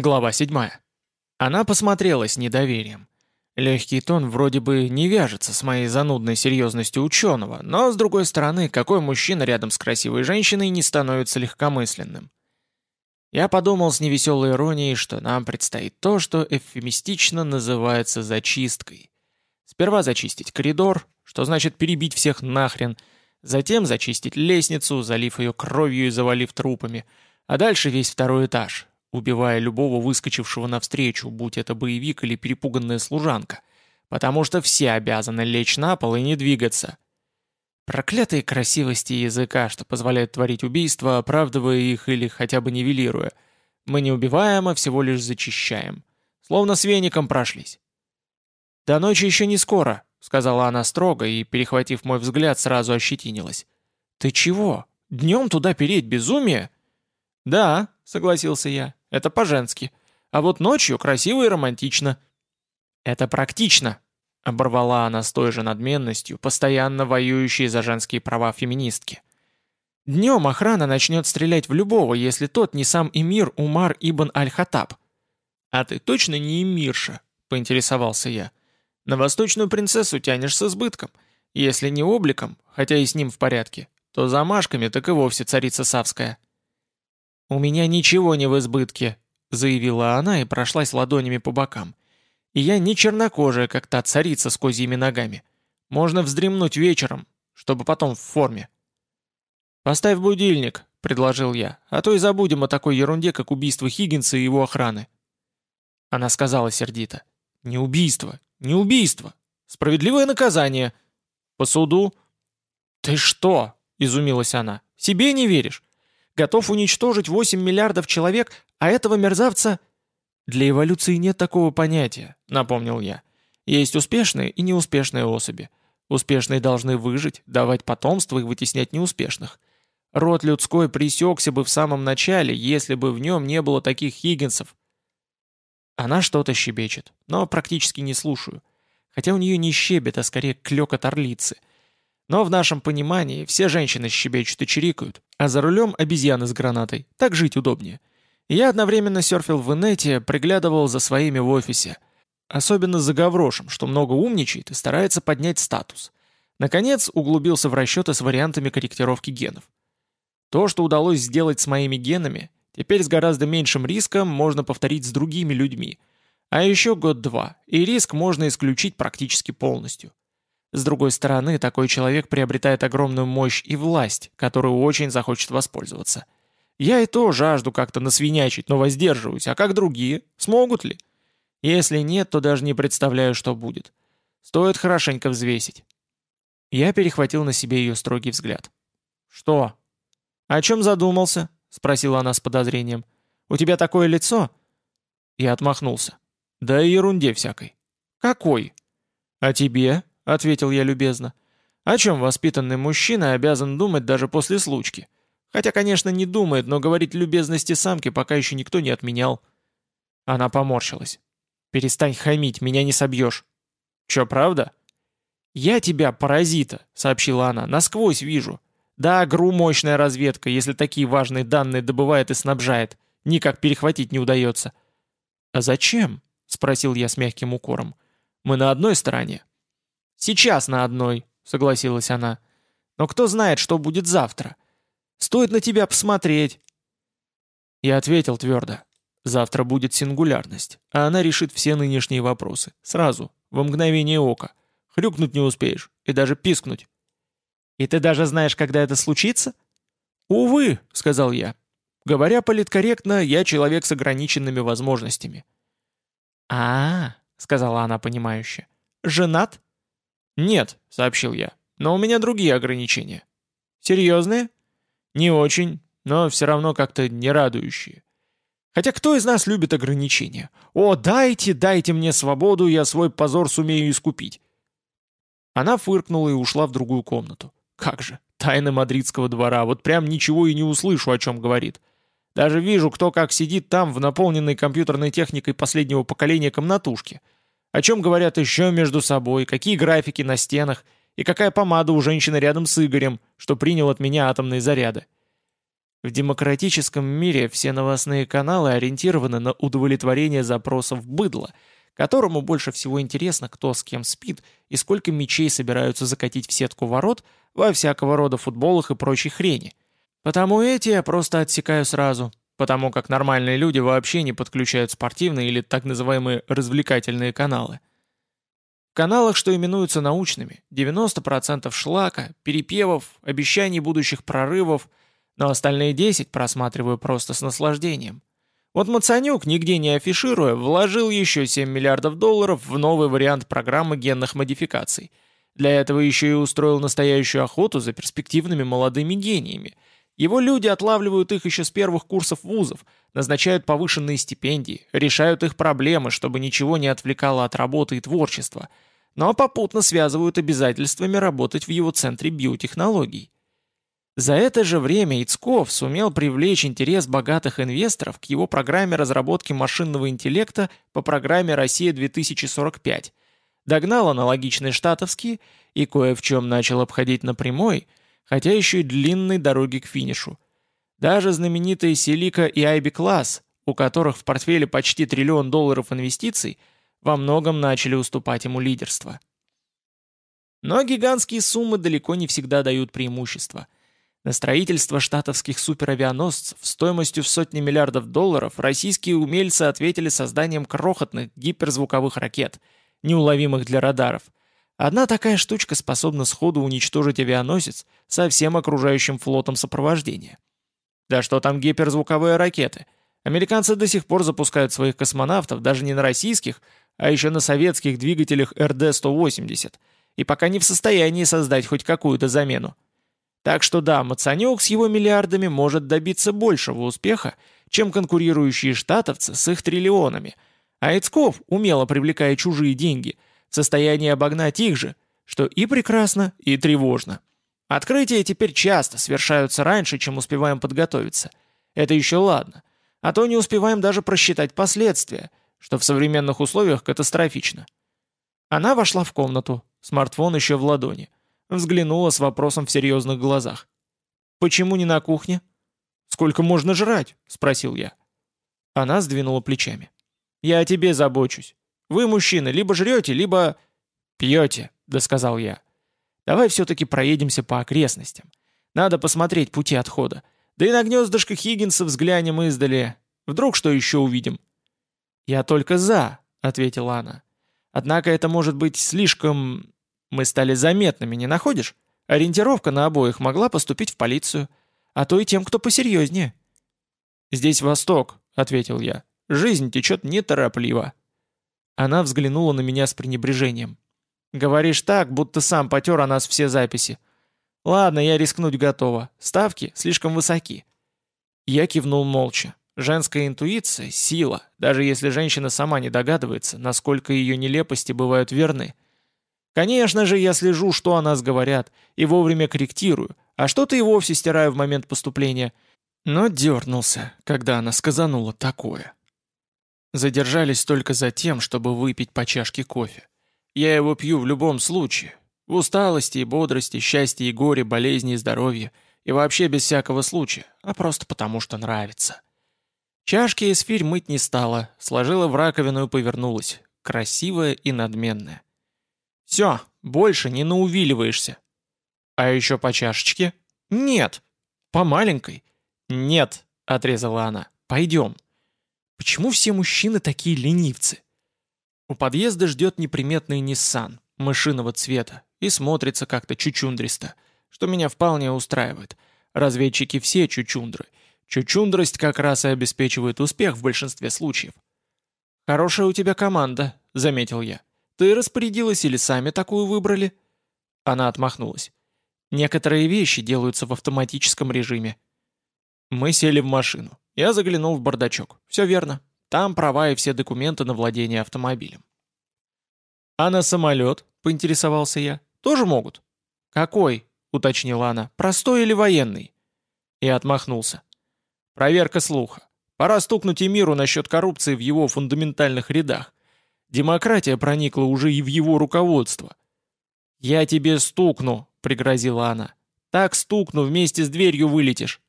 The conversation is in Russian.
Глава 7. Она посмотрела с недоверием. Легкий тон вроде бы не вяжется с моей занудной серьезностью ученого, но, с другой стороны, какой мужчина рядом с красивой женщиной не становится легкомысленным? Я подумал с невеселой иронией, что нам предстоит то, что эвфемистично называется зачисткой. Сперва зачистить коридор, что значит перебить всех нахрен, затем зачистить лестницу, залив ее кровью и завалив трупами, а дальше весь второй этаж, убивая любого выскочившего навстречу, будь это боевик или перепуганная служанка, потому что все обязаны лечь на пол и не двигаться. Проклятые красивости языка, что позволяют творить убийства, оправдывая их или хотя бы нивелируя. Мы не убиваем, а всего лишь зачищаем. Словно с веником прошлись. «До ночи еще не скоро», — сказала она строго и, перехватив мой взгляд, сразу ощетинилась. «Ты чего? Днем туда переть безумие?» «Да», — согласился я, это по-женски. А вот ночью красиво и романтично». «Это практично», — оборвала она с той же надменностью, постоянно воюющей за женские права феминистки. «Днем охрана начнет стрелять в любого, если тот не сам эмир Умар ибн Аль-Хаттаб». «А ты точно не эмирша?» — поинтересовался я. «На восточную принцессу тянешь с избытком. Если не обликом, хотя и с ним в порядке, то замашками так и вовсе царица Савская». «У меня ничего не в избытке», — заявила она и прошлась ладонями по бокам. «И я не чернокожая, как та царица с козьими ногами. Можно вздремнуть вечером, чтобы потом в форме». «Поставь будильник», — предложил я, «а то и забудем о такой ерунде, как убийство Хиггинса и его охраны». Она сказала сердито. «Не убийство, не убийство. Справедливое наказание. По суду». «Ты что?» — изумилась она. «Себе не веришь? Готов уничтожить 8 миллиардов человек, а этого мерзавца... Для эволюции нет такого понятия, напомнил я. Есть успешные и неуспешные особи. Успешные должны выжить, давать потомство и вытеснять неуспешных. Род людской пресекся бы в самом начале, если бы в нем не было таких Хиггинсов. Она что-то щебечет, но практически не слушаю. Хотя у нее не щебет, а скорее клёкот орлицы — но в нашем понимании все женщины щебечут и чирикают, а за рулем обезьяны с гранатой. Так жить удобнее. Я одновременно серфил в инете, приглядывал за своими в офисе. Особенно за Гаврошем, что много умничает и старается поднять статус. Наконец, углубился в расчеты с вариантами корректировки генов. То, что удалось сделать с моими генами, теперь с гораздо меньшим риском можно повторить с другими людьми. А еще год-два, и риск можно исключить практически полностью. С другой стороны, такой человек приобретает огромную мощь и власть, которую очень захочет воспользоваться. Я и то жажду как-то насвинячить, но воздерживаюсь, а как другие? Смогут ли? Если нет, то даже не представляю, что будет. Стоит хорошенько взвесить. Я перехватил на себе ее строгий взгляд. «Что?» «О чем задумался?» — спросила она с подозрением. «У тебя такое лицо?» Я отмахнулся. «Да ерунде всякой». «Какой?» «А тебе?» — ответил я любезно. «О чем воспитанный мужчина обязан думать даже после случки? Хотя, конечно, не думает, но говорить любезности самки пока еще никто не отменял». Она поморщилась. «Перестань хамить, меня не собьешь». «Че, правда?» «Я тебя, паразита», — сообщила она, — «насквозь вижу. Да, ГРУ мощная разведка, если такие важные данные добывает и снабжает. Никак перехватить не удается». «А зачем?» — спросил я с мягким укором. «Мы на одной стороне, «Сейчас на одной», — согласилась она. «Но кто знает, что будет завтра? Стоит на тебя посмотреть». Я ответил твердо. «Завтра будет сингулярность, а она решит все нынешние вопросы. Сразу, во мгновение ока. Хрюкнуть не успеешь, и даже пискнуть». «И ты даже знаешь, когда это случится?» «Увы», — сказал я. «Говоря политкорректно, я человек с ограниченными возможностями». «А-а-а», — сказала она понимающе. «Женат?» «Нет», — сообщил я, — «но у меня другие ограничения». «Серьезные?» «Не очень, но все равно как-то не радующие. Хотя кто из нас любит ограничения? О, дайте, дайте мне свободу, я свой позор сумею искупить». Она фыркнула и ушла в другую комнату. Как же, тайна мадридского двора, вот прям ничего и не услышу, о чем говорит. Даже вижу, кто как сидит там в наполненной компьютерной техникой последнего поколения комнатушке — о чем говорят еще между собой, какие графики на стенах и какая помада у женщины рядом с Игорем, что принял от меня атомные заряды. В демократическом мире все новостные каналы ориентированы на удовлетворение запросов быдла, которому больше всего интересно, кто с кем спит и сколько мечей собираются закатить в сетку ворот во всякого рода футболах и прочей хрени. Потому эти я просто отсекаю сразу, потому как нормальные люди вообще не подключают спортивные или так называемые развлекательные каналы. В каналах, что именуются научными, 90% шлака, перепевов, обещаний будущих прорывов – но остальные 10 просматриваю просто с наслаждением. Вот Мацанюк, нигде не афишируя, вложил еще 7 миллиардов долларов в новый вариант программы генных модификаций. Для этого еще и устроил настоящую охоту за перспективными молодыми гениями. Его люди отлавливают их еще с первых курсов вузов, назначают повышенные стипендии, решают их проблемы, чтобы ничего не отвлекало от работы и творчества, но попутно связывают обязательствами работать в его центре биотехнологий. За это же время Ицков сумел привлечь интерес богатых инвесторов к его программе разработки машинного интеллекта по программе «Россия-2045», догнал аналогичные штатовские и кое в чем начал обходить на прямой, хотя еще и длинной дороги к финишу. Даже знаменитые Селика и Айби Класс, у которых в портфеле почти триллион долларов инвестиций, во многом начали уступать ему лидерство. Но гигантские суммы далеко не всегда дают преимущество – на строительство штатовских суперавианосцев стоимостью в сотни миллиардов долларов российские умельцы ответили созданием крохотных гиперзвуковых ракет, неуловимых для радаров. Одна такая штучка способна сходу уничтожить авианосец со всем окружающим флотом сопровождения. Да что там гиперзвуковые ракеты? Американцы до сих пор запускают своих космонавтов даже не на российских, а еще на советских двигателях РД-180, и пока не в состоянии создать хоть какую-то замену. Так что да, Мацанюк с его миллиардами может добиться большего успеха, чем конкурирующие штатовцы с их триллионами. А Ицков, умело привлекая чужие деньги, в состоянии обогнать их же, что и прекрасно, и тревожно. Открытия теперь часто совершаются раньше, чем успеваем подготовиться. Это еще ладно. А то не успеваем даже просчитать последствия, что в современных условиях катастрофично. Она вошла в комнату, смартфон еще в ладони. Взглянула с вопросом в серьезных глазах. «Почему не на кухне?» «Сколько можно жрать?» — спросил я. Она сдвинула плечами. «Я о тебе забочусь. Вы, мужчины, либо жрете, либо...» «Пьете», — досказал я. «Давай все-таки проедемся по окрестностям. Надо посмотреть пути отхода. Да и на гнездышко Хиггинса взглянем издали. Вдруг что еще увидим?» «Я только за», — ответила она. «Однако это может быть слишком... Мы стали заметными, не находишь? Ориентировка на обоих могла поступить в полицию. А то и тем, кто посерьезнее. «Здесь Восток», — ответил я. «Жизнь течет неторопливо». Она взглянула на меня с пренебрежением. «Говоришь так, будто сам потер о нас все записи. Ладно, я рискнуть готова. Ставки слишком высоки». Я кивнул молча. Женская интуиция — сила, даже если женщина сама не догадывается, насколько ее нелепости бывают верны. Конечно же, я слежу, что о нас говорят, и вовремя корректирую, а что-то и вовсе стираю в момент поступления. Но дернулся, когда она сказанула такое. Задержались только за тем, чтобы выпить по чашке кофе. Я его пью в любом случае. В усталости и бодрости, счастье и горе, болезни и здоровье. И вообще без всякого случая, а просто потому, что нравится. Чашки эсфирь мыть не стала, сложила в раковину и повернулась. Красивая и надменная. Все, больше не наувиливаешься. А еще по чашечке? Нет. По маленькой? Нет, отрезала она. Пойдем. Почему все мужчины такие ленивцы? У подъезда ждет неприметный Ниссан, мышиного цвета, и смотрится как-то чучундристо, что меня вполне устраивает. Разведчики все чучундры. Чучундрость как раз и обеспечивает успех в большинстве случаев. «Хорошая у тебя команда», — заметил я. Ты распорядилась или сами такую выбрали?» Она отмахнулась. «Некоторые вещи делаются в автоматическом режиме». Мы сели в машину. Я заглянул в бардачок. Все верно. Там права и все документы на владение автомобилем. «А на самолет?» — поинтересовался я. «Тоже могут?» «Какой?» — уточнила она. «Простой или военный?» Я отмахнулся. «Проверка слуха. Пора стукнуть Эмиру насчет коррупции в его фундаментальных рядах. Демократия проникла уже и в его руководство. «Я тебе стукну», — пригрозила она. «Так стукну, вместе с дверью вылетишь».